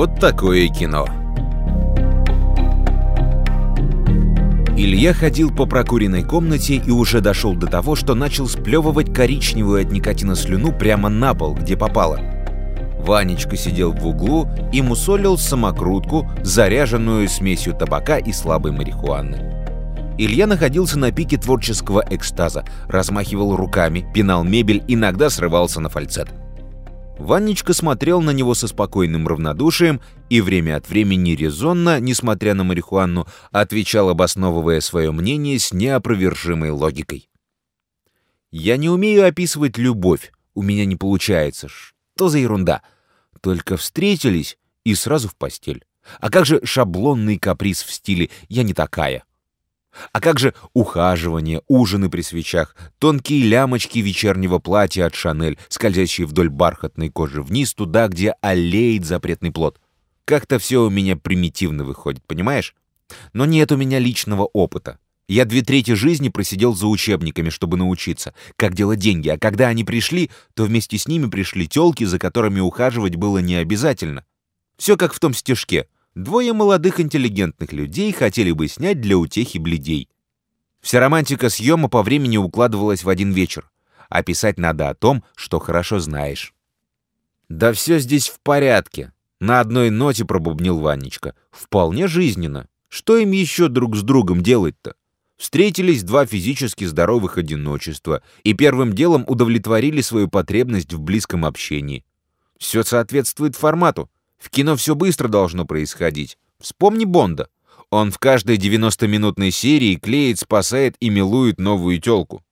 Вот такое кино. Илья ходил по прокуренной комнате и уже дошел до того, что начал сплевывать коричневую от никотина слюну прямо на пол, где попало. Ванечка сидел в углу и мусолил самокрутку, заряженную смесью табака и слабой марихуаны. Илья находился на пике творческого экстаза, размахивал руками, пинал мебель, иногда срывался на фальцет. Ванечка смотрел на него со спокойным равнодушием и время от времени резонно, несмотря на марихуану, отвечал, обосновывая свое мнение с неопровержимой логикой. «Я не умею описывать любовь, у меня не получается. Что за ерунда? Только встретились и сразу в постель. А как же шаблонный каприз в стиле «я не такая»? А как же ухаживание, ужины при свечах, тонкие лямочки вечернего платья от Шанель, скользящие вдоль бархатной кожи вниз туда, где олеет запретный плод? Как-то все у меня примитивно выходит, понимаешь? Но нет у меня личного опыта. Я две трети жизни просидел за учебниками, чтобы научиться, как делать деньги, а когда они пришли, то вместе с ними пришли тёлки, за которыми ухаживать было не обязательно. Все как в том стишке — Двое молодых интеллигентных людей хотели бы снять для утехи бледей. Вся романтика съема по времени укладывалась в один вечер. А писать надо о том, что хорошо знаешь. «Да все здесь в порядке», — на одной ноте пробубнил Ванечка. «Вполне жизненно. Что им еще друг с другом делать-то?» Встретились два физически здоровых одиночества и первым делом удовлетворили свою потребность в близком общении. Все соответствует формату. В кино все быстро должно происходить. Вспомни Бонда. Он в каждой 90-минутной серии клеит, спасает и милует новую тёлку.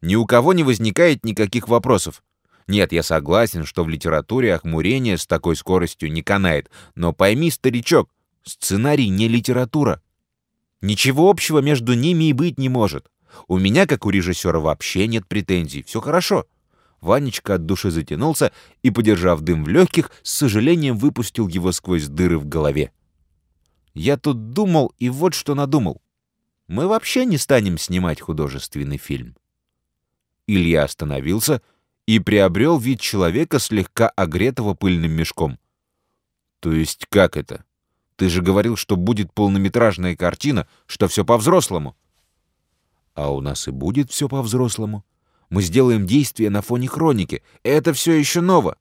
Ни у кого не возникает никаких вопросов. Нет, я согласен, что в литературе охмурение с такой скоростью не канает. Но пойми, старичок, сценарий не литература. Ничего общего между ними и быть не может. У меня, как у режиссера, вообще нет претензий. Все хорошо. Ванечка от души затянулся и, подержав дым в легких, с сожалением выпустил его сквозь дыры в голове. Я тут думал и вот что надумал. Мы вообще не станем снимать художественный фильм. Илья остановился и приобрел вид человека, слегка огретого пыльным мешком. То есть как это? Ты же говорил, что будет полнометражная картина, что все по-взрослому. А у нас и будет все по-взрослому. Мы сделаем действие на фоне хроники. Это все еще ново.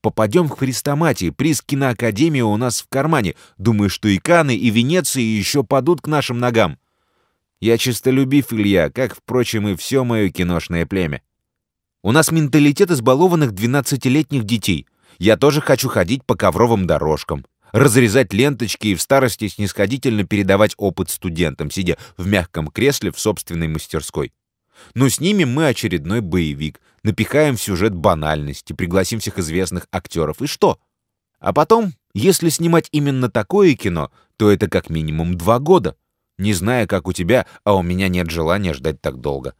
Попадем в Христоматии. Приз киноакадемии у нас в кармане. Думаю, что и Каны, и Венеции еще падут к нашим ногам. Я чистолюбив, Илья, как, впрочем, и все мое киношное племя. У нас менталитет избалованных 12-летних детей. Я тоже хочу ходить по ковровым дорожкам, разрезать ленточки и в старости снисходительно передавать опыт студентам, сидя в мягком кресле в собственной мастерской. Но снимем мы очередной боевик, напихаем в сюжет банальности, пригласим всех известных актеров. И что? А потом, если снимать именно такое кино, то это как минимум два года. Не знаю, как у тебя, а у меня нет желания ждать так долго.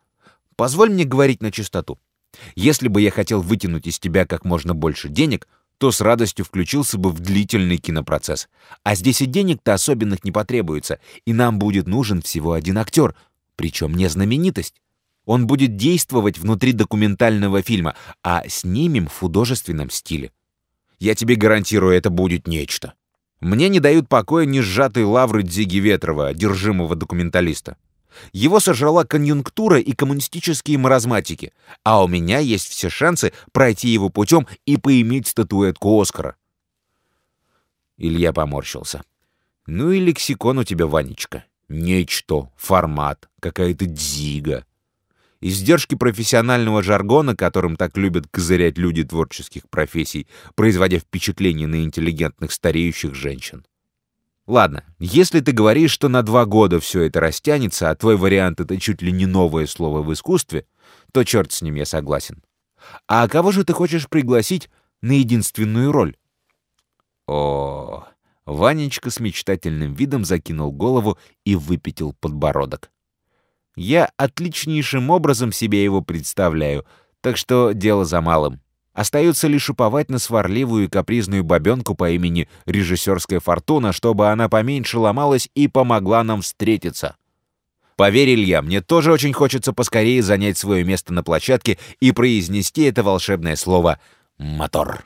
Позволь мне говорить на чистоту. Если бы я хотел вытянуть из тебя как можно больше денег, то с радостью включился бы в длительный кинопроцесс. А здесь и денег-то особенных не потребуется, и нам будет нужен всего один актер, причем не знаменитость. Он будет действовать внутри документального фильма, а снимем в художественном стиле. Я тебе гарантирую, это будет нечто. Мне не дают покоя ни сжатые лавры Дзиги Ветрова, одержимого документалиста. Его сожрала конъюнктура и коммунистические маразматики, а у меня есть все шансы пройти его путем и поиметь статуэтку Оскара. Илья поморщился. Ну и лексикон у тебя, Ванечка. Нечто, формат, какая-то дзига. Издержки профессионального жаргона, которым так любят козырять люди творческих профессий, производя впечатление на интеллигентных стареющих женщин. Ладно, если ты говоришь, что на два года все это растянется, а твой вариант — это чуть ли не новое слово в искусстве, то черт с ним, я согласен. А кого же ты хочешь пригласить на единственную роль? О, Ванечка с мечтательным видом закинул голову и выпятил подбородок. Я отличнейшим образом себе его представляю, так что дело за малым. Остается лишь уповать на сварливую и капризную бабенку по имени Режиссерская Фортуна, чтобы она поменьше ломалась и помогла нам встретиться. Поверь, Илья, мне тоже очень хочется поскорее занять свое место на площадке и произнести это волшебное слово «мотор».